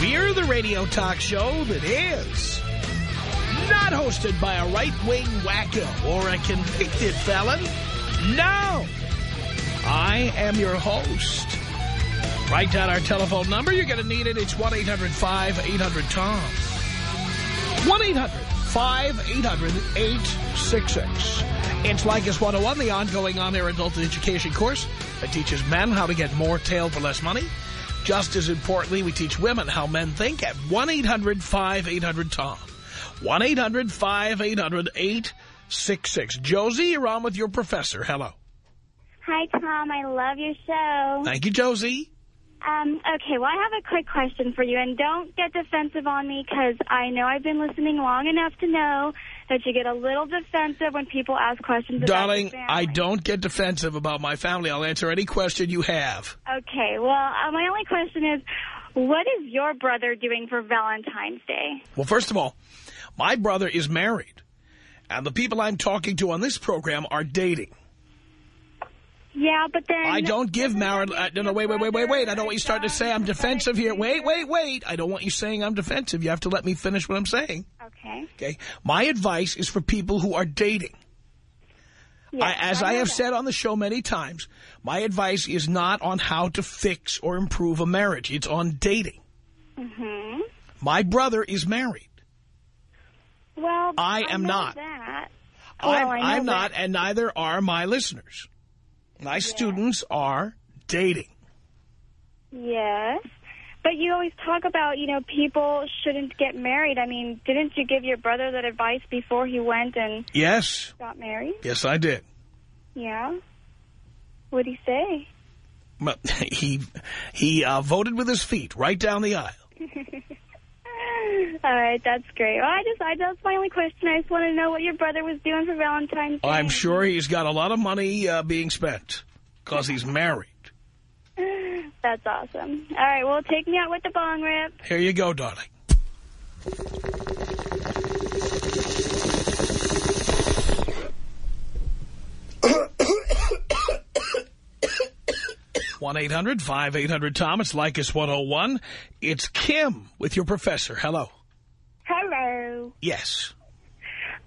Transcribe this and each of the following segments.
We're the radio talk show that is not hosted by a right-wing wacko or a convicted felon. No! I am your host. Write down our telephone number. You're going to need it. It's 1-800-5800-TOM. 1-800-5800-866. It's Leykis 101, the ongoing on-air adult education course that teaches men how to get more tail for less money. Just as importantly, we teach women how men think at 1-800-5800-TOM. 1-800-5800-866. Josie, you're on with your professor. Hello. Hi, Tom. I love your show. Thank you, Josie. Um, okay, well, I have a quick question for you, and don't get defensive on me because I know I've been listening long enough to know that you get a little defensive when people ask questions Darling, about your I don't get defensive about my family. I'll answer any question you have. Okay, well, uh, my only question is, what is your brother doing for Valentine's Day? Well, first of all, my brother is married, and the people I'm talking to on this program are dating. Yeah, but then... I don't give married... that Uh, no, no, wait, wait, wait, wait, wait. I don't want you starting to say I'm defensive here. Wait, wait, wait. I don't want you saying I'm defensive. You have to let me finish what I'm saying. Okay. Okay? My advice is for people who are dating. Yes, I, as I, know have that. said on the show many times, my advice is not on how to fix or improve a marriage. It's on dating. Mm-hmm. My brother is married. Well, I am know not. That. I'm, Well, I know I'm not, and neither are my listeners. My students are dating. Yes. But you always talk about, you know, people shouldn't get married. I mean, didn't you give your brother that advice before he went and Yes. got married? Yes, I did. Yeah. What'd he say? But he he uh, voted with his feet right down the aisle. All right, that's great. Well, I just, I that's my only question. I just want to know what your brother was doing for Valentine's Day. I'm sure he's got a lot of money uh, being spent because he's married. That's awesome. All right, well, take me out with the bong rip. Here you go, darling. one eight hundred 800 tom It's Leykis 101. It's Kim with your professor. Hello. Yes.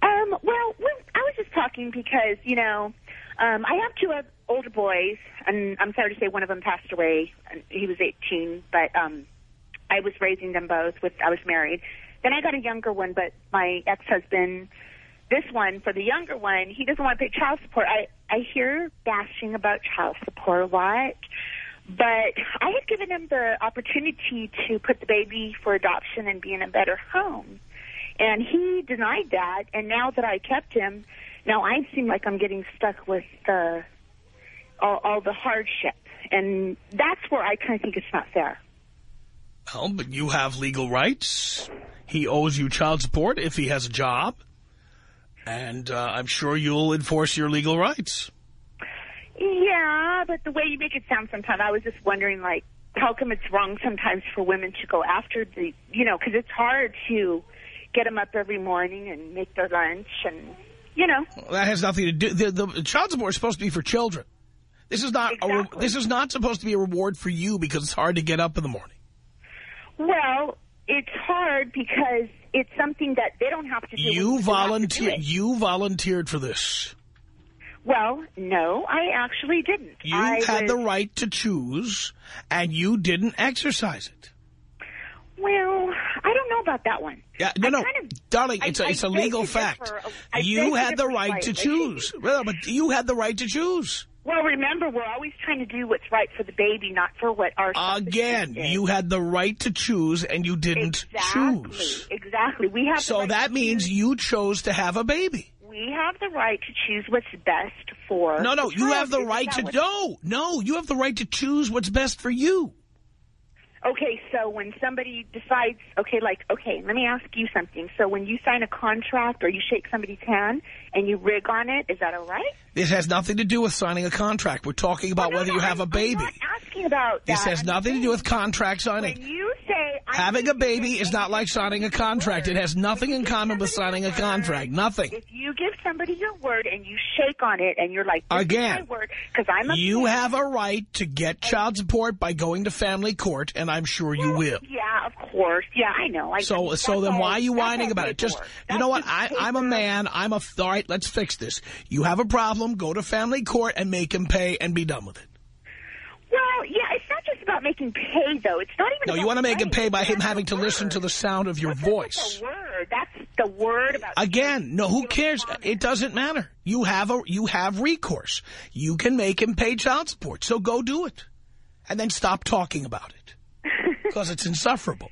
Um, well, I was just talking because, you know, um, I have two older boys, and I'm sorry to say one of them passed away. He was 18, but um, I was raising them both. With I was married. Then I got a younger one, but my ex-husband, this one, for the younger one, he doesn't want to pay child support. I, I hear bashing about child support a lot, but I had given him the opportunity to put the baby for adoption and be in a better home. And he denied that, and now that I kept him, now I seem like I'm getting stuck with uh, all, all the hardship. And that's where I kind of think it's not fair. Well, but you have legal rights. He owes you child support if he has a job. And uh, I'm sure you'll enforce your legal rights. Yeah, but the way you make it sound sometimes, I was just wondering, like, how come it's wrong sometimes for women to go after the, you know, because it's hard to get them up every morning and make their lunch and, you know. Well, That has nothing to do. The, the child support is supposed to be for children. This is not. A, re- this is not supposed to be a reward for you because it's hard to get up in the morning. Well, it's hard because it's something that they don't have to do. You We have to do volunteer. You volunteered for this. Well, no, I actually didn't. You I had was, the right to choose, and you didn't exercise it. Well, I don't know about that one. Yeah, no, I no, kind of- darling, it's a I it's a legal fact. differ. You had the right to choose. Well, but you had the right to choose. Well, remember, we're always trying to do what's right for the baby, not for what our Again, you had the right to choose, and you didn't exactly, choose. Exactly. We have the So right that means choose. you chose to have a baby. we have the right to choose what's best for. No, no, you have the right to no, no. You have the right to choose what's best for you. Okay, so when somebody decides, okay, like, okay, let me ask you something. So when you sign a contract or you shake somebody's hand and you rig on it, is that all right? This has nothing to do with signing a contract. We're talking about Well, no, whether you have I'm- a baby. I'm not asking about that. This has I'm nothing to do with contract When signing. you say... Having a baby is not like signing a contract. It has nothing in common with signing a contract. Nothing. If you give somebody your word and you shake on it and you're like, Again, word, because I'm a You man. have a right to get child support by going to family court, and I'm sure you will. Yeah, of course. Yeah, I know. I, So, that's so then all- why are you whining about it? Just, paperwork. you know what? I, I'm a man. I'm a, all right, let's fix this. You have a problem, go to family court and make him pay and be done with it. Well, yeah, it's not just about making pay, though. It's not even No, you want to make him pay by him having to listen to the sound of your That's voice. the word. That's the word about... Again, no, who cares? It doesn't matter. You have a, you have recourse. You can make him pay child support. So go do it. And then stop talking about it. Because it's insufferable.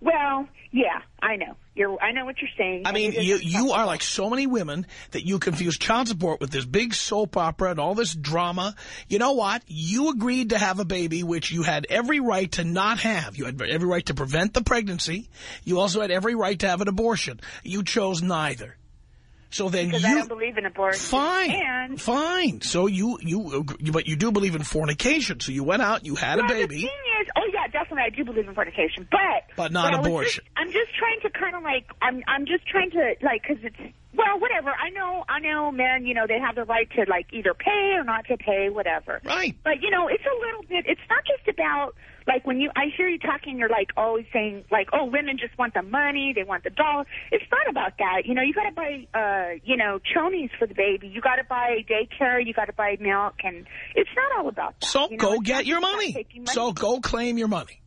Well, yeah, I know. You're. I know what you're saying. I mean, you you are like so many women that you confuse child support with this big soap opera and all this drama. You know what? You agreed to have a baby, which you had every right to not have. You had every right to prevent the pregnancy. You also had every right to have an abortion. You chose neither. So then because I you don't believe in abortion. fine, And fine. So you you you- but you do believe in fornication. So you went out, you had a baby. Definitely, I do believe in fornication, but But not was abortion. Just, I'm just trying to kind of like I'm I'm just trying to like because it's well whatever. I know I know men you know they have the right to like either pay or not to pay whatever. Right. But you know, it's a little bit. It's not just about like when you. I hear you talking. You're like always saying like, oh, women just want the money. They want the dollar. It's not about that. You know, you got to buy, uh, you know, chonies for the baby. You got to buy daycare. You got to buy milk, and it's not all about that. So you know? go get your money. money. So go claim your money,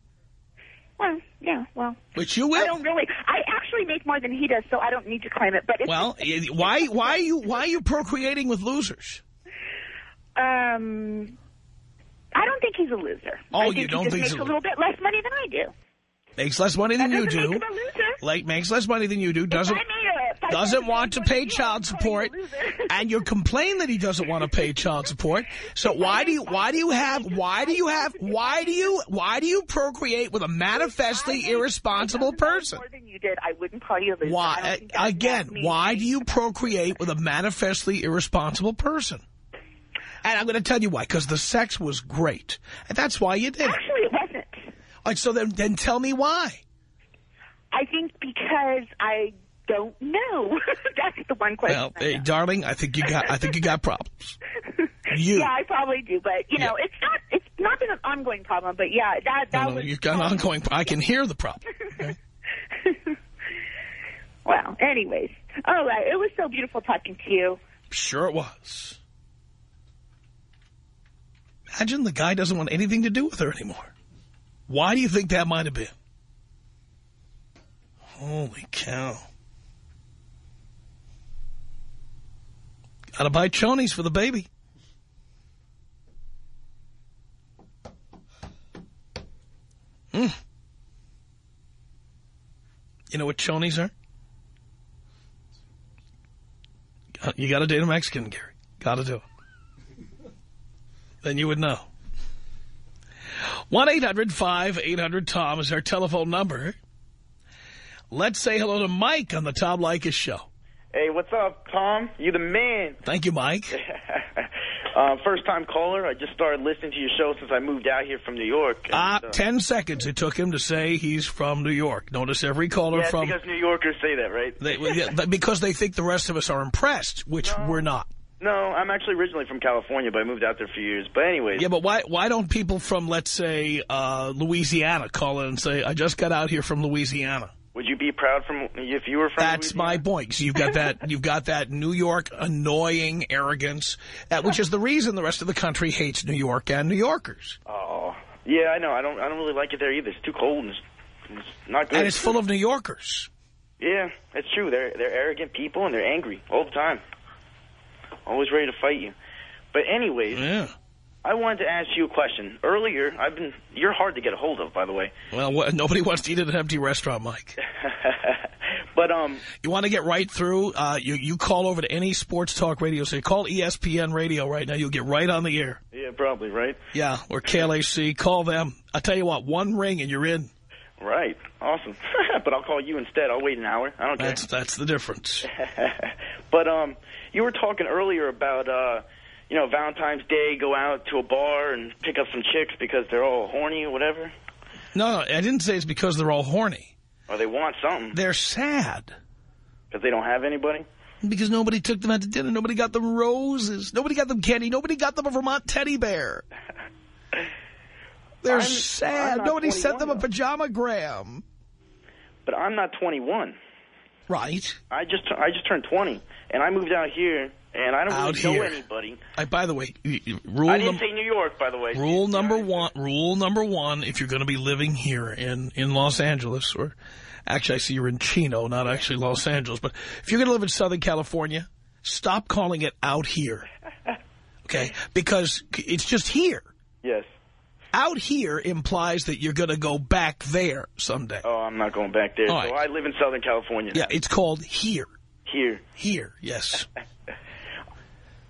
well, yeah, well. But you will. I don't really. I actually make more than he does, so I don't need to claim it. But it's Well, why why are you why are you procreating with losers? um, I don't think he's a loser. Oh, I you think don't he just think makes he's a little bit less money than I do. Makes less money than That you do. make him a loser. Like makes less money than you do. Doesn't I made a- doesn't want to pay child support, and you complain that he doesn't want to pay child support. So why do you why do you have why do you have why do you why do you procreate with a manifestly irresponsible person? More than you did, I wouldn't call you a loser. Why again? Why do you procreate with a manifestly irresponsible person? And I'm going to tell you why. Because the sex was great, and that's why you did it. Actually, it wasn't. Like, so then, then tell me why. I think because I don't know. That's the one question. Well, hey, darling, I think you got I think you got problems. You. yeah, I probably do, but you know, Yeah. it's not. It's not been an ongoing problem, but yeah, that that No, no, was. you've got an ongoing. I can hear the problem. well, anyways, all right. It was so beautiful talking to you. Sure, it was. Imagine the guy doesn't want anything to do with her anymore. Why do you think that might have been? Holy cow. Gotta buy chonies for the baby. Mm. You know what chonies are? You gotta date a Mexican, Gary. Gotta do it. Then you would know. 1-800-5800-TOM is our telephone number. Let's say hello to Mike on the Tom Leykis show. Hey, what's up, Tom? You the man. Thank you, Mike. uh, first time caller. I just started listening to your show since I moved out here from New York. and, Ah, uh, ten seconds it took him to say he's from New York. Notice every caller yeah, from... because New Yorkers say that, right? They, yeah, because they think the rest of us are impressed, which we're not. No, I'm actually originally from California, but I moved out there for years. But anyways, Yeah, but why why don't people from, let's say, uh, Louisiana call in and say, I just got out here from Louisiana? would you be proud from if you were from? That's my Louisiana? point. So you've got that you've got that New York annoying arrogance, uh, which is the reason the rest of the country hates New York and New Yorkers. Oh, yeah, I know. I don't. I don't really like it there either. It's too cold and it's, it's not good. And it's full of New Yorkers. Yeah, that's true. They're they're arrogant people and they're angry all the time. Always ready to fight you. But anyways, Yeah. I wanted to ask you a question. Earlier, I've been you're hard to get a hold of, by the way. Well, what, nobody wants to eat at an empty restaurant, Mike. but um, You want to get right through? Uh, you you call over to any sports talk radio station. Call E ESPN Radio right now. You'll get right on the air. yeah, probably, right? Yeah, or KLAC. Call them. I'll tell you what, one ring and you're in. Right. Awesome. but I'll call you instead. I'll wait an hour. I don't care. That's that's the difference. but um, you were talking earlier about uh, you know, Valentine's Day, go out to a bar and pick up some chicks because they're all horny or whatever. No, no, I didn't say it's because they're all horny. Or they want something They're sad because they don't have anybody. because nobody took them out to dinner. Nobody got them roses. Nobody got them candy. Nobody got them a Vermont teddy bear. They're I'm- sad. I'm Nobody sent them a pajama gram. But I'm not 21. Right. I just I just turned 20, and I moved out here, and I don't Out really know anybody. I, by the way, rule I didn't say New York, by the way. rule number one. Rule number one: If you're going to be living here in in Los Angeles, or actually, I see you're in Chino, not actually Los Angeles, but if you're going to live in Southern California, stop calling it out here. Okay, because it's just here. Yes. Out here implies that you're going to go back there someday. Oh, I'm not going back there. All so right. I live in Southern California. Yeah, it's called here. Here. Here, yes.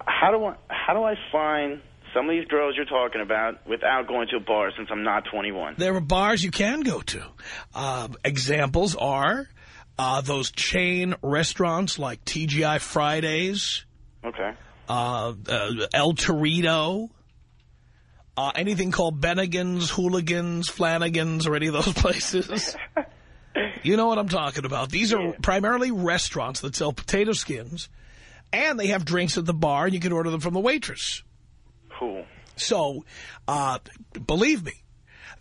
How do I how do I find some of these girls you're talking about without going to a bar since I'm not 21? There are bars you can go to. Uh, examples are uh, those chain restaurants like TGI Fridays, Okay. uh, uh, El Torito, uh, anything called Bennigan's, Hooligans, Flanagan's, or any of those places. you know what I'm talking about. These are primarily restaurants that sell potato skins, and they have drinks at the bar, and you can order them from the waitress. Cool. So, uh, believe me,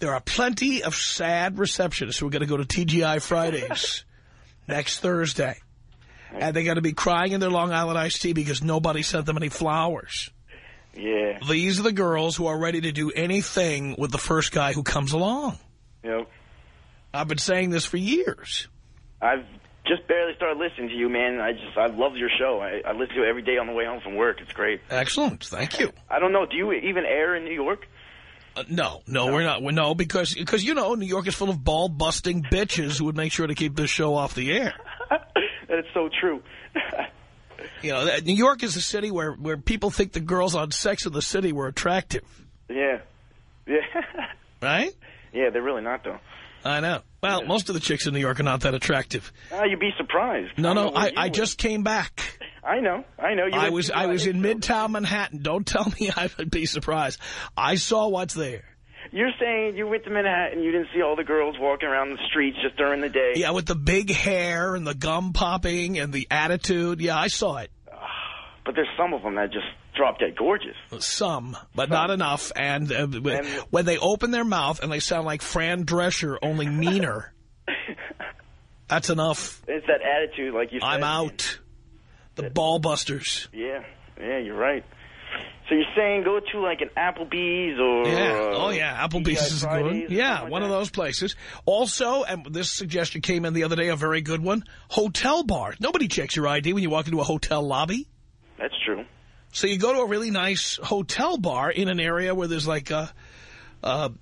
there are plenty of sad receptionists who are going to go to TGI Fridays next Thursday. And they're going to be crying in their Long Island iced tea because nobody sent them any flowers. Yeah. These are the girls who are ready to do anything with the first guy who comes along. Yep. I've been saying this for years. I've just barely started listening to you, man. I just I love your show. I, I listen to it every day on the way home from work. It's great. Excellent. Thank you. I don't know. Do you even air in New York? Uh, no, no, we're not. We're, no, because, because, you know, New York is full of ball-busting bitches who would make sure to keep this show off the air. That is so true. You know, New York is a city where, where people think the girls on Sex in the City were attractive, yeah. Yeah. right? yeah, they're really not, though. I know. Well, most of the chicks in New York are not that attractive. Ah, you'd be surprised. No, I no, don't I, I just came back. I know. I know. You I was I uh, was in Midtown Manhattan. Don't tell me I would be surprised. I saw what's there. You're saying you went to Manhattan, and you didn't see all the girls walking around the streets just during the day. Yeah, with the big hair and the gum popping and the attitude. Yeah, I saw it. But there's some of them that just drop dead gorgeous. Some, but not enough. And, uh, when they open their mouth and they sound like Fran Drescher, only meaner, that's enough. It's that attitude, like you said. I'm out. The ball busters. Yeah, yeah, you're right. So you're saying go to like an Applebee's or Yeah. uh, Oh, yeah. Applebee's is Fridays good. Yeah, like one of those places. Also, and this suggestion came in the other day, a very good one, hotel bar. Nobody checks your ID when you walk into a hotel lobby. That's true. So you go to a really nice hotel bar in an area where there's like, uh,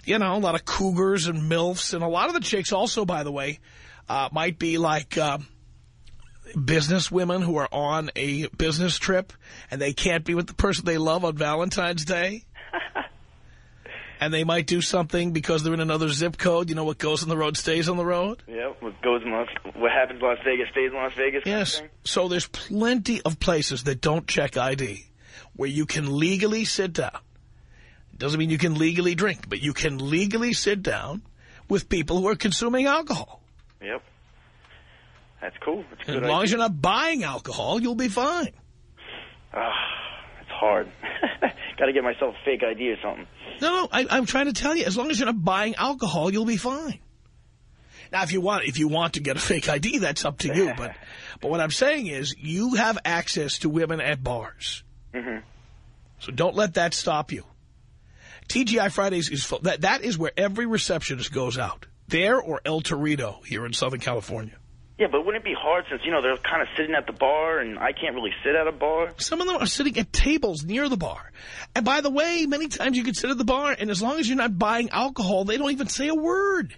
you know, a lot of cougars and MILFs. And a lot of the chicks also, by the way, uh, might be like uh, business women who are on a business trip and they can't be with the person they love on Valentine's Day. and they might do something because they're in another zip code. You know, what goes on the road stays on the road. Yeah, what goes in Las, what happens in Las Vegas stays in Las Vegas. Yes. So there's plenty of places that don't check ID where you can legally sit down. Doesn't mean you can legally drink, but you can legally sit down with people who are consuming alcohol. Yep. That's cool. That's a As long as you're not buying alcohol, you'll be fine. Ah, it's hard. Got to get myself a fake ID or something. No, no, I, I'm trying to tell you, as long as you're not buying alcohol, you'll be fine. Now, if you want, if you want to get a fake ID, that's up to you. But, but what I'm saying is, you have access to women at bars. Mhm. So don't let that stop you. TGI Fridays is full. That that is where every receptionist goes out. There or El Torito here in Southern California. Yeah, but wouldn't it be hard since, you know, they're kind of sitting at the bar and I can't really sit at a bar? Some of them are sitting at tables near the bar. And by the way, many times you can sit at the bar, and as long as you're not buying alcohol, they don't even say a word.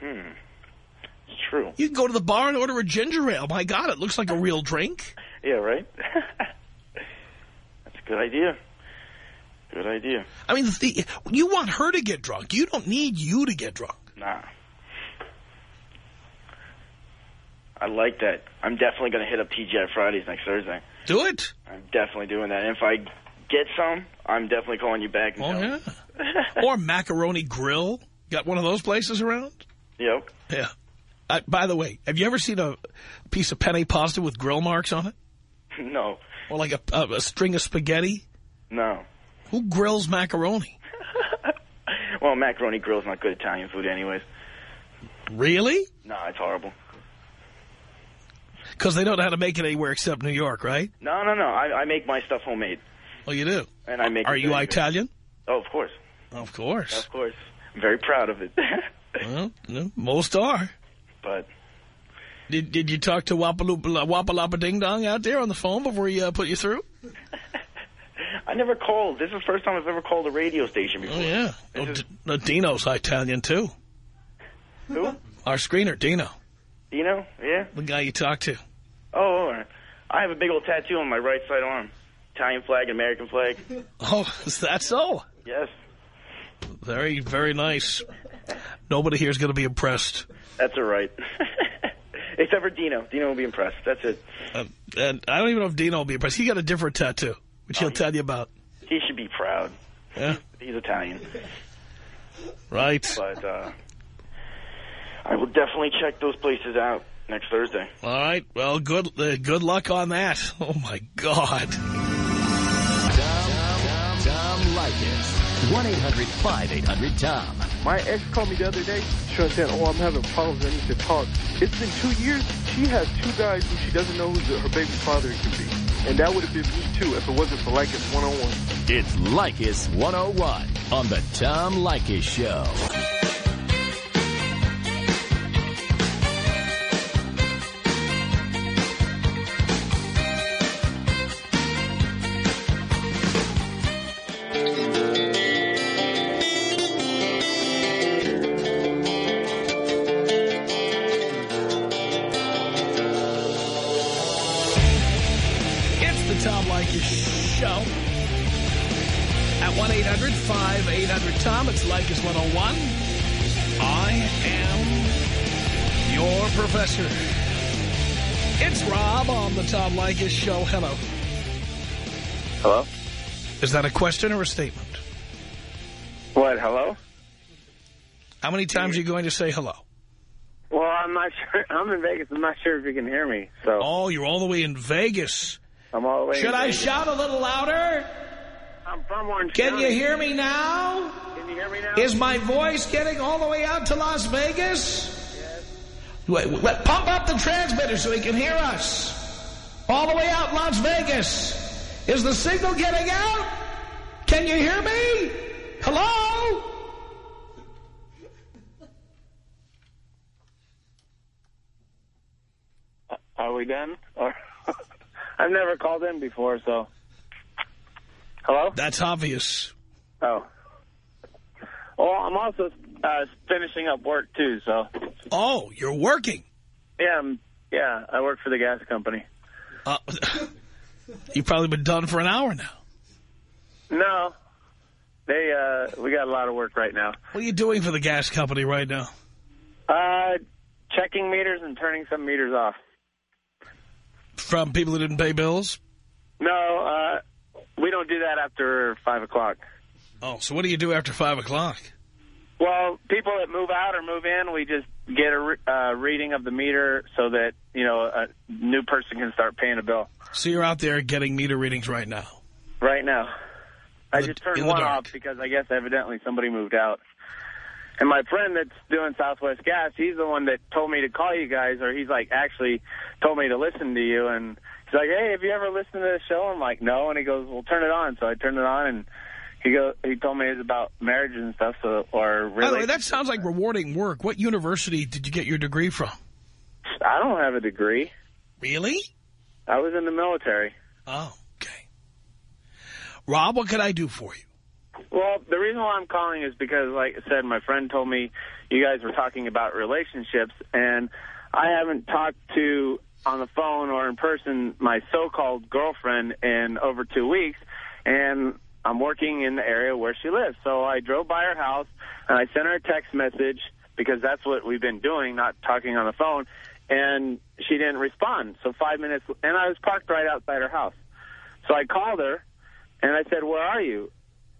Hmm. It's true. You can go to the bar and order a ginger ale. My God, it looks like a real drink. Yeah, right? That's a good idea. Good idea. I mean, the, you want her to get drunk. You don't need you to get drunk. Nah. I like that. I'm definitely going to hit up TGI Fridays next Thursday. Do it. I'm definitely doing that. And if I get some, I'm definitely calling you back. And Oh, yeah. or Macaroni Grill. Got one of those places around? Yep. Yeah. Uh, by the way, have you ever seen a piece of penne pasta with grill marks on it? No. Or like a, a, a string of spaghetti? No. Who grills macaroni? Well, macaroni grill's not good Italian food anyways. Really? No, it's horrible. Because they don't know how to make it anywhere except New York, right? No, no, no. I, I make my stuff homemade. Well, you do. And I make Are you very good. Italian? Oh, of course. Of course. Of course. I'm very proud of it. Well, no, most are. but Did did you talk to Wapalapa Ding Dong out there on the phone before he uh, put you through? I never called. This is the first time I've ever called a radio station before. Oh, yeah. Oh, is- no, Dino's Italian, too. Who? Our screener, Dino, Dino? Yeah? the guy you talked to. Oh, right. I have a big old tattoo on my right side arm. Italian flag, and American flag. Oh, is that so? Yes. Very, very nice. Nobody here is going to be impressed. That's all right. Except for Dino. Dino will be impressed. That's it. Uh, and I don't even know if Dino will be impressed. He got a different tattoo, which he'll tell you about. He should be proud. Yeah, He's Italian. right. But uh, I will definitely check those places out next Thursday. All right. Well, good uh, good luck on that. Oh, my God. Tom, Tom Leykis. 1-800-5800-TOM. My ex called me the other day. She was saying, oh, I'm having problems. I need to talk. It's been two years. She has two guys who she doesn't know who the, her baby father could be. And that would have been me, too, if it wasn't for Leykis 101. It's Leykis 101 on the Tom Leykis Show. At 1-800-5800-TOM, it's Leykis 101. I am your professor. It's Rob on the Tom Leykis Show. Hello. Hello? Is that a question or a statement? What, hello? How many times are you going to say hello? Well, I'm not sure. I'm in Vegas. I'm not sure if you can hear me. So Oh, you're all the way in Vegas. I'm all the way. Should I Vegas. shout a little louder? I'm from Orange Can County. you hear me now? Can you hear me now? Is my voice getting all the way out to Las Vegas? Wait, wait, pump up the transmitter so he can hear us. All the way out Las Vegas. Is the signal getting out? Can you hear me? Hello? Uh, are we done? Or I've never called in before, so. Hello? That's obvious. Oh. Well, I'm also uh, finishing up work too, so. Oh, you're working. Yeah, I'm, yeah, I work for the gas company. Uh, you've probably been done for an hour now. No, they uh, we got a lot of work right now. What are you doing for the gas company right now? Uh, checking meters and turning some meters off. From people who didn't pay bills? No, uh, we don't do that after five o'clock. Oh, so what do you do after 5 o'clock? Well, people that move out or move in, we just get a re uh, reading of the meter so that you know a new person can start paying a bill. So you're out there getting meter readings right now. Right now, I just turned one off because I guess evidently somebody moved out. And my friend that's doing Southwest Gas, he's the one that told me to call you guys, or he's like actually told me to listen to you. And he's like, "Hey, have you ever listened to the show?" I'm like, "No." And he goes, "Well, turn it on." So I turned it on, and he go he told me it's about marriage and stuff. So or By the way, really, that sounds like rewarding work. What university did you get your degree from? I don't have a degree. Really? I was in the military. Oh, okay. Rob, what can I do for you? Well, the reason why I'm calling is because, like I said, my friend told me you guys were talking about relationships, and I haven't talked to on the phone or in person my so-called girlfriend in over two weeks, and I'm working in the area where she lives. So I drove by her house, and I sent her a text message because that's what we've been doing, not talking on the phone. And she didn't respond. So five minutes, and I was parked right outside her house. So I called her, and I said, where are you?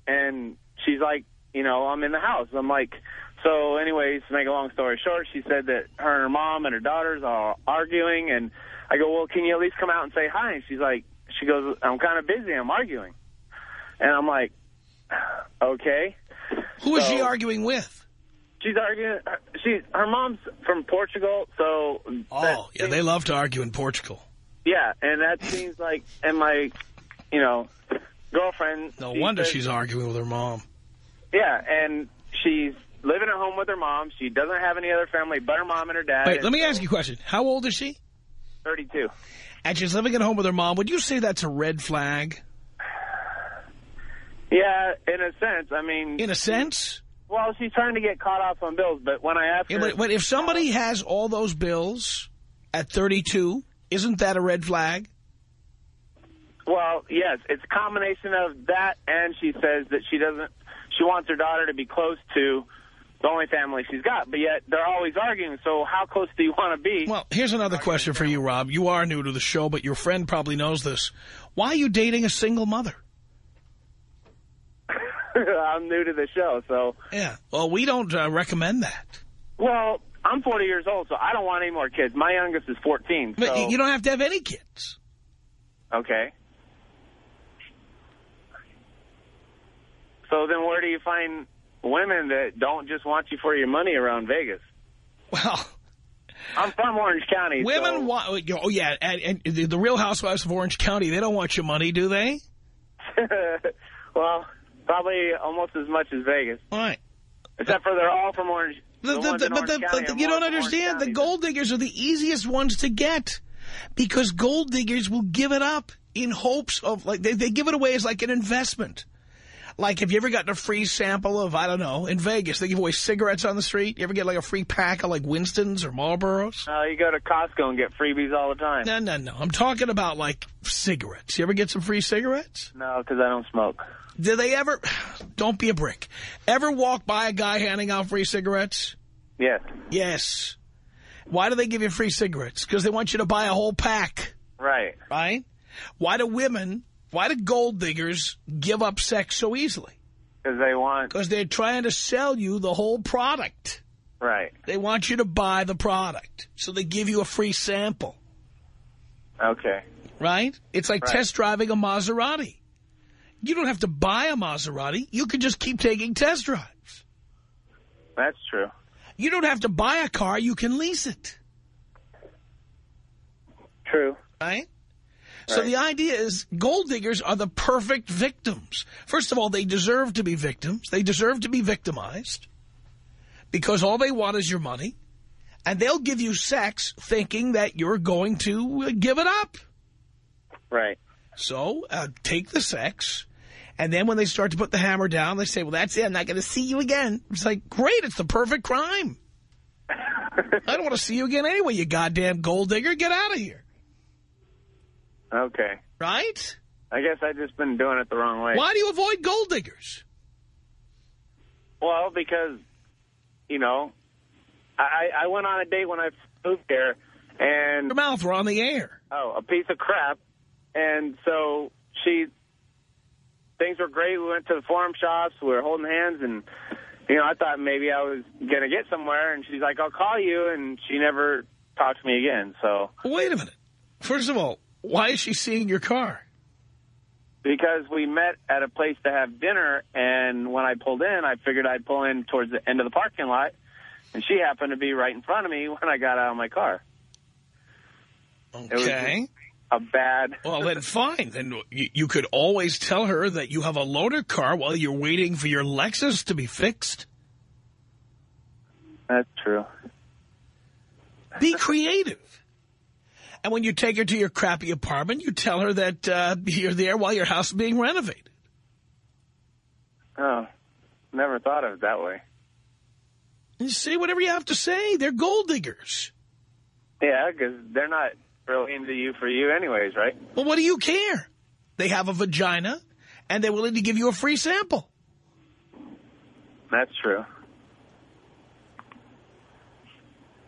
And she's like, you know, I'm in the house. I'm like, so anyways, to make a long story short, she said that her and her mom and her daughters are arguing. And I go, well, can you at least come out and say hi? And she's like, she goes, I'm kind of busy. I'm arguing. And I'm like, okay. Who is So- she arguing with? She's arguing. She, her mom's from Portugal, so. Oh, yeah, seems- they love to argue in Portugal. Yeah, and that seems like, and my, you know, girlfriend. No she wonder says- she's arguing with her mom. Yeah, and she's living at home with her mom. She doesn't have any other family but her mom and her dad. Wait, and let me ask you a question. How old is she? 32. And she's living at home with her mom. Would you say that's a red flag? Yeah, in a sense. I mean, In a sense? well, she's trying to get caught off on bills, but when I asked Yeah, her, but if somebody has all those bills at 32, isn't that a red flag? well, yes, it's a combination of that, and she says that she doesn't. She wants her daughter to be close to the only family she's got, but yet they're always arguing. So how close do you want to be? Well, here's another question for you, Rob. You are new to the show, but your friend probably knows this. Why are you dating a single mother? I'm new to the show, so Yeah. Well, we don't uh, recommend that. well, I'm 40 years old, so I don't want any more kids. My youngest is 14. But so, you don't have to have any kids. Okay. So then where do you find women that don't just want you for your money around Vegas? Well, I'm from Orange County. women so, want... Oh, yeah, and, and the, the Real Housewives of Orange County, they don't want your money, do they? well, probably almost as much as Vegas. All right. Except for they're all from Orange. The- the the- ones the- in but the, Orange but the- you don't understand. The gold diggers are the easiest ones to get because gold diggers will give it up in hopes of, like, they, they give it away as like an investment. Like, have you ever gotten a free sample of, I don't know, in Vegas, they give away cigarettes on the street? You ever get like a free pack of like Winston's or Marlboros? Uh, you go to Costco and get freebies all the time. No, no, no. I'm talking about like cigarettes. You ever get some free cigarettes? No, because I don't smoke. Do they ever, don't be a brick, ever walk by a guy handing out free cigarettes? Yes. Yes. Why do they give you free cigarettes? Because they want you to buy a whole pack, Right. right? Why do women, why do gold diggers give up sex so easily? Because they want. Because they're trying to sell you the whole product. Right. They want you to buy the product. So they give you a free sample, Okay. right? It's like Right. test driving a Maserati. You don't have to buy a Maserati. You can just keep taking test drives. That's true. You don't have to buy a car. You can lease it, True. right? So the idea is gold diggers are the perfect victims. First of all, they deserve to be victims. They deserve to be victimized because all they want is your money. And they'll give you sex thinking that you're going to uh, give it up. Right. So uh, take the sex. And then when they start to put the hammer down, they say, well, that's it. I'm not going to see you again. It's like, great. It's the perfect crime. I don't want to see you again anyway, you goddamn gold digger. Get out of here. Okay. Right? I guess I've just been doing it the wrong way. Why do you avoid gold diggers? Well, because, you know, I, I went on a date when I moved here, and, Your mouth, we're on the air. oh, a piece of crap. And so she, things were great. We went to the forum shops. We were holding hands, and, you know, I thought maybe I was going to get somewhere. And she's like, I'll call you. And she never talked to me again. So, Wait a minute. First of all, why is she seeing your car? because we met at a place to have dinner, and when I pulled in, I figured I'd pull in towards the end of the parking lot. And she happened to be right in front of me when I got out of my car. Okay. A bad. Well, then fine. Then you, you could always tell her that you have a loaner car while you're waiting for your Lexus to be fixed. That's true. Be creative. And when you take her to your crappy apartment, you tell her that uh, you're there while your house is being renovated. Oh, never thought of it that way. You say whatever you have to say. They're gold diggers. Yeah, because they're not really into you for you anyways, right? Well, what do you care? They have a vagina, And they're willing to give you a free sample. That's true.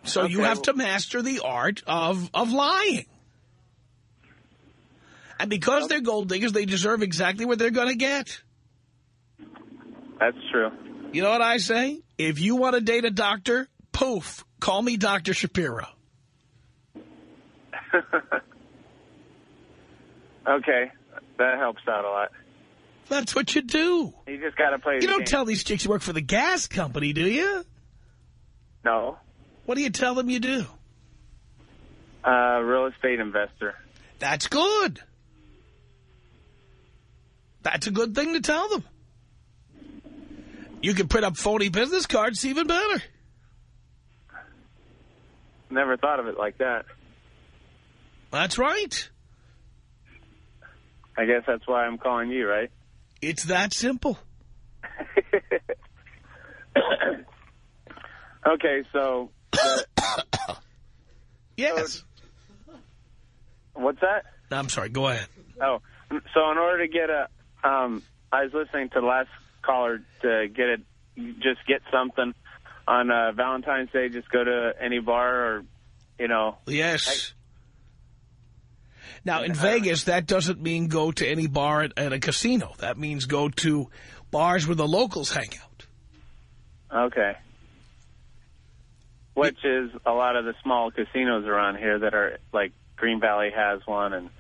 So you have to master the art of, of lying. And because they're gold diggers, they deserve exactly what they're going to get. That's true. You know what I say? If you want to date a doctor, poof, call me Dr. Shapiro. Okay, that helps out a lot. That's what you do. You just got to play. You don't game. tell these chicks you work for the gas company, do you? No, What do you tell them you do? uh, real estate investor. That's good. That's a good thing to tell them. You can print up phony business cards, even better. Never thought of it like that. That's right. I guess that's why I'm calling you, right? It's that simple. okay, so Yes. what's that? I'm sorry, go ahead. Oh, so in order to get a, um, I was listening to the last caller to get it, just get something on uh, Valentine's Day. Just go to any bar or, you know, Yes. Now, in Vegas, that doesn't mean go to any bar at, at a casino. That means go to bars where the locals hang out. okay. Which is a lot of the small casinos around here that are like Green Valley has one and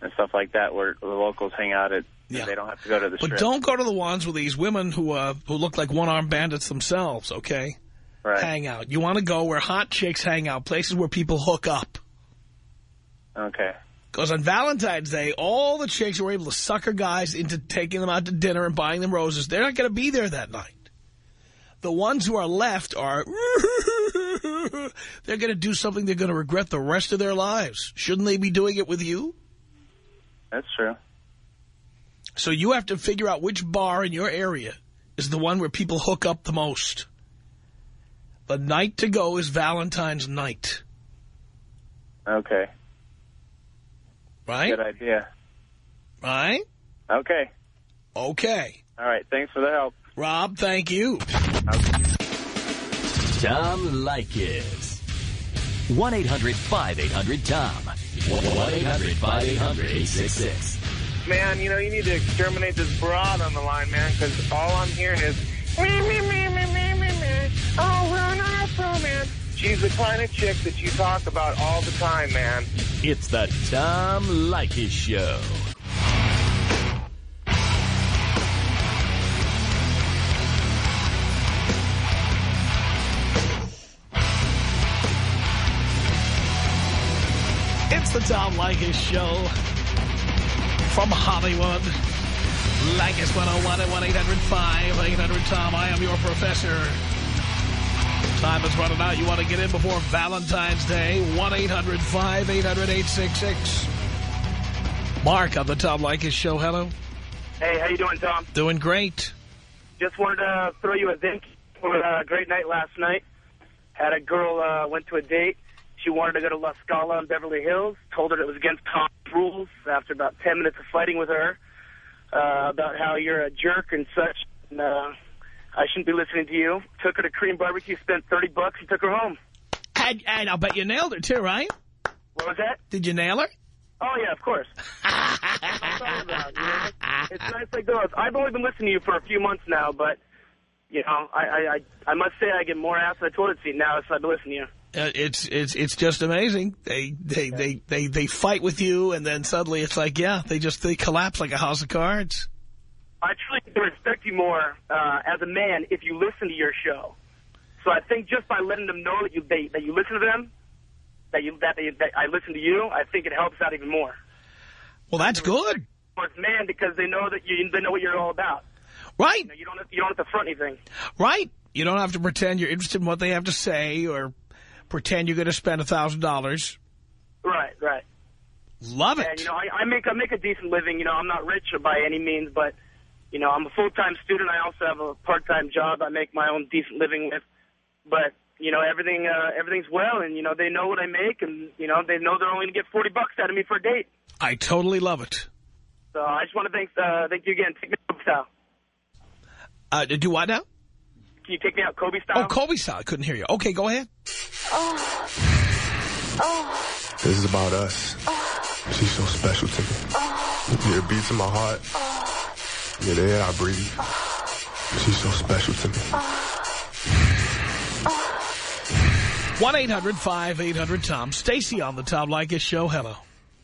and stuff like that where the locals hang out at. Yeah. They don't have to go to the But strip. don't go to the ones with these women who uh, who look like one-armed bandits themselves, okay? right. Hang out. You want to go where hot chicks hang out, places where people hook up. Okay. Because on Valentine's Day, all the chicks were able to sucker guys into taking them out to dinner and buying them roses, they're not going to be there that night. The ones who are left are, they're going to do something they're going to regret the rest of their lives. Shouldn't they be doing it with you? That's true. So you have to figure out which bar in your area is the one where people hook up the most. The night to go is Valentine's night, Okay. right? Good idea. Right? Okay. Okay. All right. Thanks for the help. Rob, thank you. Tom Leykis. 1-800-5800-TOM. 1-800-5800-866. Man, you know, you need to exterminate this broad on the line, man, because all I'm hearing is me, me, me, me, me, me, me. Oh, run after man. She's the kind of chick that you talk about all the time, man. It's the Tom Leykis Show. Leykis Show from Hollywood. Leykis 101 at 1-800-5800-TOM. I am your professor. Time is running out. You want to get in before Valentine's Day? 1-800-5800-866. Mark on the Tom Leykis Show. Hello. Hey, how you doing, Tom? Doing great. Just wanted to throw you a thank you for a great night last night. Had a girl, uh, went to a date. She wanted to go to La Scala in Beverly Hills. Told her it was against Tom's rules after about 10 minutes of fighting with her uh, about how you're a jerk and such. And, uh, I shouldn't be listening to you. Took her to Cream Barbecue, spent 30 bucks, and took her home. And, and I'll bet you nailed her, too, right? What was that? Did you nail her? Oh, yeah, of course. It's nice like girls. I've only been listening to you for a few months now, but, you know, I, I, I, I must say I get more ass on the toilet seat now since I've been listening to you. Uh, it's it's it's just amazing. They they, they they they fight with you, and then suddenly it's like, yeah, they just they collapse like a house of cards. I truly respect you more uh, as a man if you listen to your show. So I think just by letting them know that you they, that you listen to them, that you that, they, that I listen to you, I think it helps out even more. Well, that's good, Towards man because they know that you they know what you're all about. right? You, know, you don't have, you don't have to front anything. Right. You don't have to pretend you're interested in what they have to say, or pretend you're going to spend a thousand dollars. Right, right. Love it. And you know, I, I make I make a decent living. You know, I'm not rich by any means, but you know, I'm a full time student. I also have a part time job. I make my own decent living with. But you know, everything uh, everything's well, and you know, they know what I make, and you know, they know they're only going to get 40 bucks out of me for a date. I totally love it. So I just want to thank uh, thank you again. Take me out Kobe style. Uh, do what now? Can you take me out Kobe style? Oh, Kobe style. I couldn't hear you. Okay, go ahead. Oh. Oh. This is about us. She's so special to me. Yeah, it beats in my heart. Yeah, the air I breathe. She's so special to me. 1-800-5800-TOM. Stacy on the Tom Leykis show. Hello.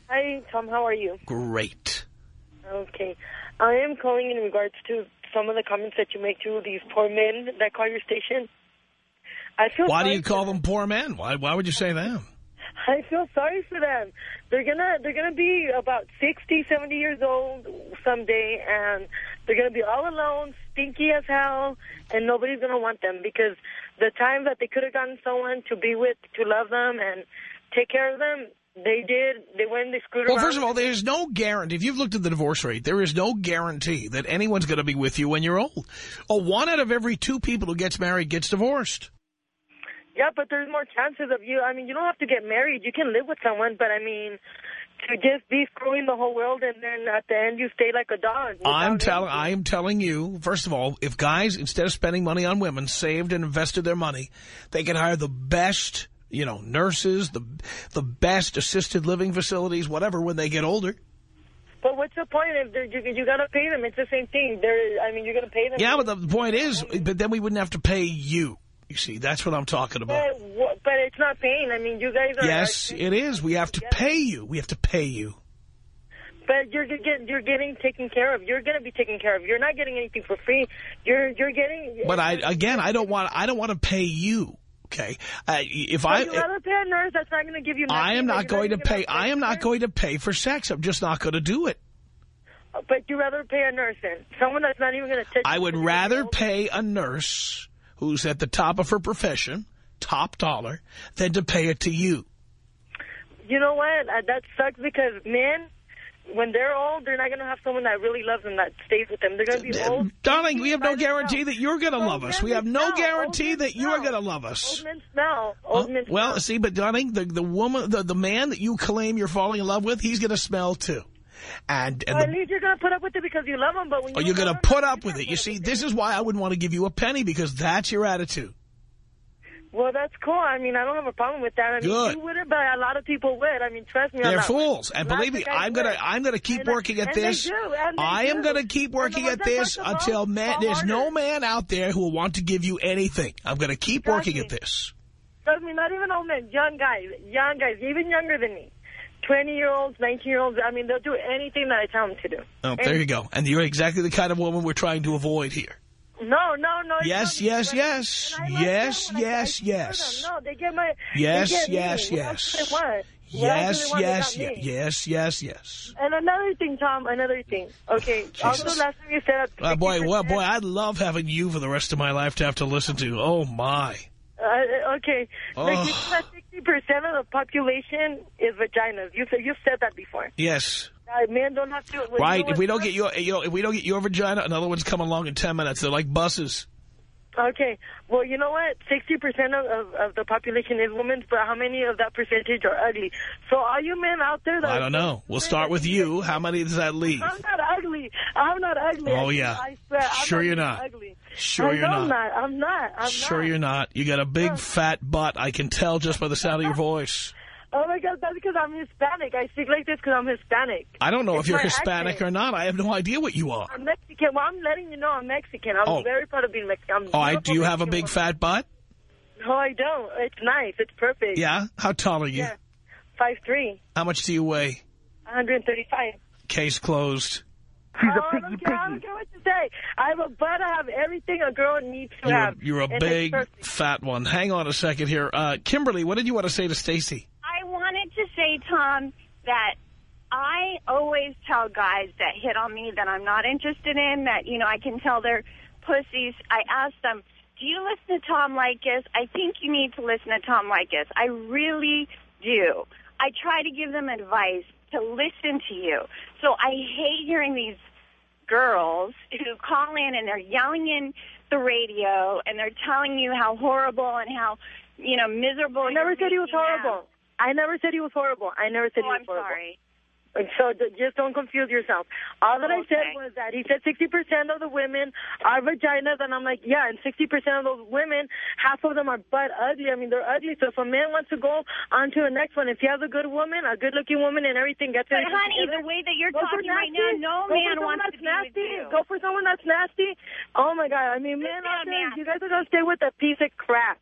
Hi, Tom. How are you? Great. Okay. I am calling in regards to some of the comments that you make to these poor men that call your station. I feel Why do you call them poor men? Why, why would you say them? I feel sorry for them. They're gonna they're gonna be about 60, 70 years old someday, and they're gonna be all alone, stinky as hell, and nobody's gonna want them because the time that they could have gotten someone to be with, to love them and take care of them, they did. They went, they screwed Well, around. first of all, there's no guarantee. If you've looked at the divorce rate, there is no guarantee that anyone's going to be with you when you're old. Oh, one out of every two people who gets married gets divorced. Yeah, but there's more chances of you. I mean, you don't have to get married. You can live with someone, but I mean, to just be screwing the whole world and then at the end you stay like a dog. I'm telling I am telling you, first of all, if guys, instead of spending money on women, saved and invested their money, they can hire the best, you know, nurses, the the best assisted living facilities, whatever, when they get older. But what's the point if you you got to pay them? It's the same thing. They're I mean, you're going to pay them. Yeah, but the point is, but then we wouldn't have to pay you. You see, that's what I'm talking about. But, but it's not paying. I mean, you guys are. Yes, it is. We have to pay you. We have to pay you. But you're get, you're getting taken care of. You're going to be taken care of. You're not getting anything for free. You're you're getting. But I again, I don't want I don't want to pay you. Okay, uh, if But I you rather pay a nurse that's not going to give you. I am not going to gonna pay. I am not going to pay for sex. I'm just not going to do it. But you rather pay a nurse then someone that's not even going to. I would rather pay a nurse who's at the top of her profession, top dollar, than to pay it to you. You know what? Uh, that sucks because men, when they're old, they're not going to have someone that really loves them that stays with them. They're going to be old. Darling, we have no guarantee that you're going to love us. We have no smell. guarantee that you're going to love us. Old men smell. Old men Well, see, but darling, the the woman, the the man that you claim you're falling in love with, he's going to smell too. And, and Well, the, at least you're going to put up with it because you love them. But when oh, you you're going to put up with it. You see, this is why I wouldn't want to give you a penny because that's your attitude. Well, that's cool. I mean, I don't have a problem with that. I mean, Good. you wouldn't, but a lot of people would. I mean, trust me. I'm They're not- fools, and believe me, I'm gonna. I'm gonna keep working at this. do, and they I am gonna keep working at this until man. There's no man out there who will want to give you anything. I'm gonna keep Trust working me. at this. Trust me, not even old men, young guys, young guys, even younger than me. 20-year-olds, 19-year-olds, I mean, they'll do anything that I tell them to do. Oh, there you go. And you're exactly the kind of woman we're trying to avoid here. No, no, no. Yes, yes, yes, and I like yes, them when I- I yes, yes. No, they get my. Yes, get me. yes, What yes. else do they want? What Yes, they want? They yes, yes, yes, yes, yes. And another thing, Tom, another thing. Okay, also Jesus. last time you said... Uh, boy, well, boy, I'd love having you for the rest of my life to have to listen to. Oh my. Uh, okay, Oh. like you said, 60% of the population is vaginas. You said, you've said that before. Yes. Uh, men don't have to... Right. If we don't get your, you know, if we don't get your vagina, another one's coming along in 10 minutes. They're like buses. Okay. Well, you know what? 60% of, of, of the population is women, but how many of that percentage are ugly? So are you men out there that... I don't know. We'll start with you. How many does that leave? I'm not ugly. I'm not ugly. Oh, yeah. I swear. I'm Sure not you're not. Ugly. Sure I you're not. I'm not. I'm not. I'm Sure not. you're not. You got a big fat butt. I can tell just by the sound of your voice. Oh, my God. That's because I'm Hispanic. I speak like this because I'm Hispanic. I don't know It's if you're Hispanic accent. or not. I have no idea what you are. I'm Mexican. Well, I'm letting you know I'm Mexican. I'm Oh. very proud of being Mexican. I'm Oh, I, do you have a big woman. fat butt? No, I don't. It's nice. It's perfect. Yeah? How tall are you? Yeah. Five three, How much do you weigh? 135. Case closed. She's a piggy, I don't, care, I don't care what you say. I have a butt. I have everything a girl needs to You're, have. you're a big fat one. Hang on a second here. Uh, Kimberly, what did you want to say to Stacy? I wanted to say, Tom, that I always tell guys that hit on me that I'm not interested in, that, you know, I can tell they're pussies. I ask them, do you listen to Tom Leykis? I think you need to listen to Tom Leykis. I really do. I try to give them advice to listen to you. So I hate hearing these girls who call in and they're yelling in the radio and they're telling you how horrible and how, you know, miserable I never said he was making out. horrible. I never said he was horrible. I never said Oh, he was I'm horrible. sorry. So just don't confuse yourself. All that I said was that he said 60% of the women are vaginas, and I'm like, yeah, and 60% of those women, half of them are butt ugly. I mean, they're ugly. So if a man wants to go on to the next one, if he has a good woman, a good-looking woman and everything, gets But honey, together, the way that you're talking right now, no Go man someone wants that's to be with nasty. you. Go for someone that's nasty. Oh, my God. I mean, men out there, you guys are going to stay with a piece of crap.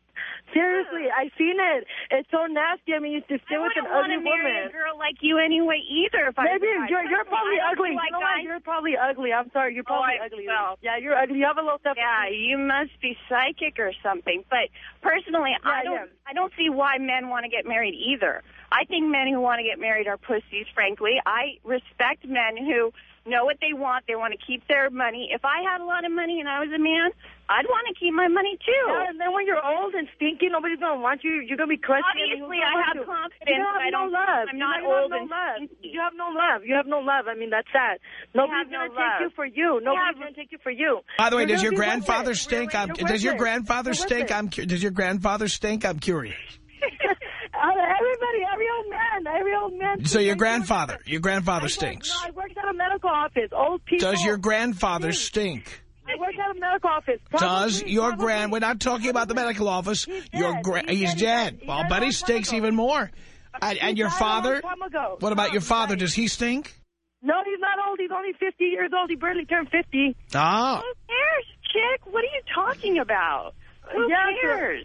Seriously, I've seen it. It's so nasty. I mean, you just stay with an I ugly woman. a girl like you anyway either. If I Maybe guy. you're, you're probably I ugly. like you know what? You're probably ugly. I'm sorry. You're oh, probably Oh, ugly. yeah, you're ugly. You have a little stuff. Yeah, you must be psychic or something. But personally, I don't. I don't see why men want to get married either. I think men who want to get married are pussies. Frankly, I respect men who know what they want. They want to keep their money. If I had a lot of money and I was a man, I'd want to keep my money too. Yeah, and then when you're old and stinky, nobody's gonna want you. You're gonna be questioning. Obviously, I have confidence. You have I no don't. love. I'm You not old no and love. stinky. You have no love. You have no love. I mean, that's sad. Nobody's gonna take love. you for you. Nobody's gonna take you for you. By the way, You're does your grandfather stink? I'm, You're does your grandfather stink? I'm. Does your grandfather stink? I'm curious. Uh, everybody, every old man, every old man. So your grandfather, your grandfather I stinks. Worked, no, I worked at a medical office. Old people. Does your grandfather stink? I worked at a medical office. Does your probably. grand? We're not talking about the medical office. Your dead. gra- He's he's dead. dead. He Well, but he stinks even more. Uh, and, and your father? long time ago. What about No, your father? Does he stink? No, he's not old. He's only 50 years old. He barely turned 50. Oh. Who cares, chick? What are you talking about? Who Yeah, sure.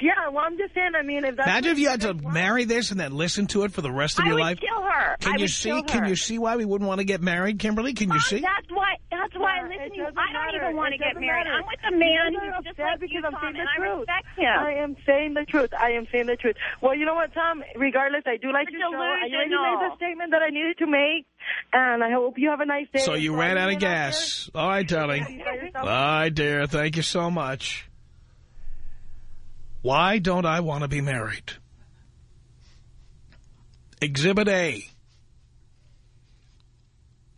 Cares? Yeah, well, I'm just saying, I mean, if that's... Imagine if you had to guys want- marry this and then listen to it for the rest of I your would life. kill her. Can I you would see? kill Can you see why we wouldn't want to get married, Kimberly? Can you Oh, see? That's why. That's why I Yeah, listen to you. I don't matter. even want to get married. matter. I'm with a man who's are just like because you, I'm Tom, saying and the I truth. respect him. I am saying the truth. I am saying the truth. Well, you know what, Tom? Regardless, I do like You're your show. I already made the statement that I needed to make, and I hope you have a nice day. So you ran out of gas. All right, darling. there, you got All yourself- right, dear. Thank you so much. Why don't I want to be married? Exhibit A.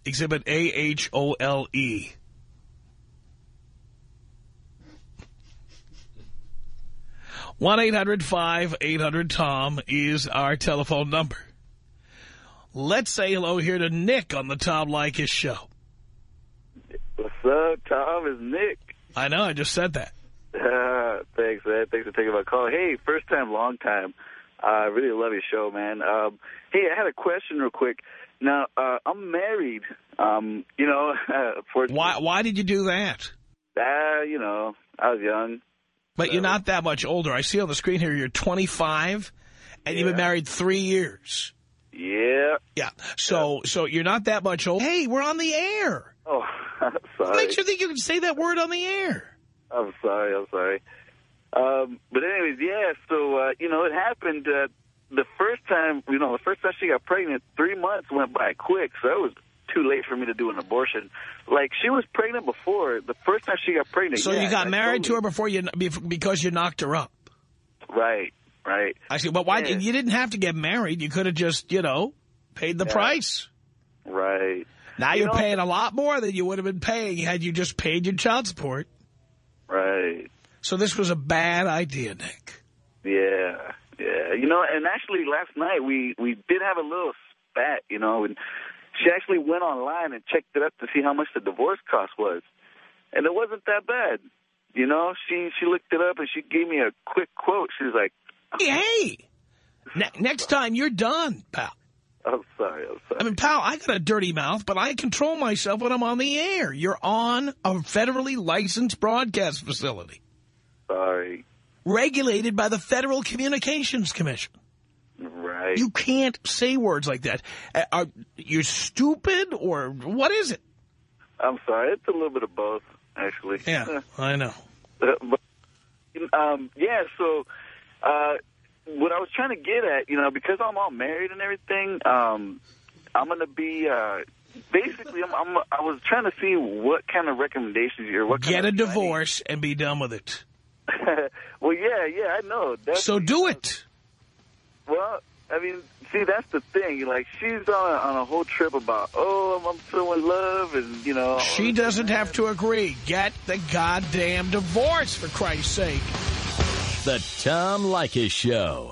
Exhibit A-H-O-L-E. one 800 tom is our telephone number. Let's say hello here to Nick on the Tom Leykis show. What's up, Tom? It's Nick. I know, I just said that. Uh, thanks, man. Thanks for taking my call. Hey, first time, long time. I really love your show, man. Um, hey, I had a question real quick. Now, uh, I'm married. Um, you know, for Why, why did you do that? uh, you know, I was young. But you're not that much older. I see on the screen here you're 25, and you've been married three years. Yeah. Yeah. So so you're not that much older. Hey, we're on the air. Oh, I'm What sorry. makes you think you can say that word on the air? I'm sorry. I'm sorry. Um, but anyways, yeah. So uh, you know, it happened. Uh, the first time, you know, the first time she got pregnant, three months went by quick, so it was too late for me to do an abortion. Like she was pregnant before. The first time she got pregnant. So yeah, you got I married to her before you because you knocked her up. Right. Right. I see. But why? Yeah. You didn't have to get married. You could have just, you know, paid the Yeah. price. Right. Now You you're know- paying a lot more than you would have been paying had you just paid your child support. Right. So this was a bad idea, Nick. Yeah. Yeah. You know, and actually last night we we did have a little spat. You know, and she actually went online and checked it up to see how much the divorce cost was, and it wasn't that bad. You know, she she looked it up and she gave me a quick quote. She was like, Hey, ne next time you're done, pal. "I'm sorry, I'm sorry." I mean, pal, I got a dirty mouth, but I control myself when I'm on the air. You're on a federally licensed broadcast facility, Sorry. regulated by the Federal Communications Commission. Right. You can't say words like that. Uh, Are you stupid or what is it? I'm sorry. It's a little bit of both, actually. Yeah, I know. but, um, yeah, so uh, what I was trying to get at, you know, because I'm all married and everything, um, I'm going to be uh, basically, I'm, I'm, I was trying to see what kind of recommendations you're, what Get a divorce and be done with it. well, yeah, yeah, I know. So do it. well, I mean, see, that's the thing. Like, she's on a, on a whole trip about, oh, I'm, I'm so in love, and, you know. She doesn't have to agree. Get the goddamn divorce, for Christ's sake. The Tom Leykis Show.